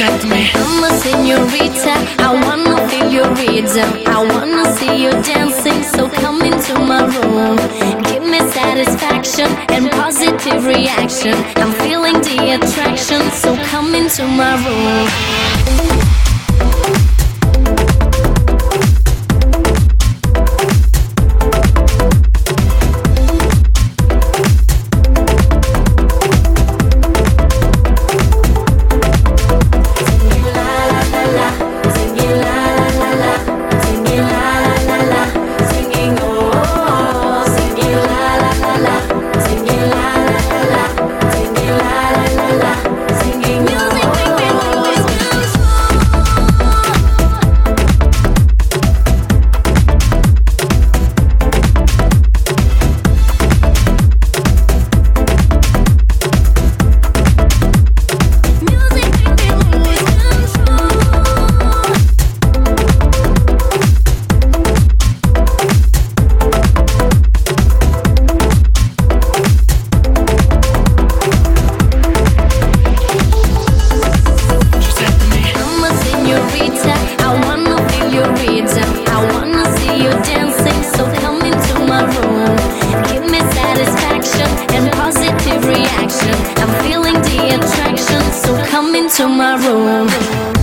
Set me. I'm a senorita, I wanna feel your rhythm. I wanna see you dancing, so come into my room. Give me satisfaction and positive reaction. I'm feeling the attraction, so come into my room. come into my room.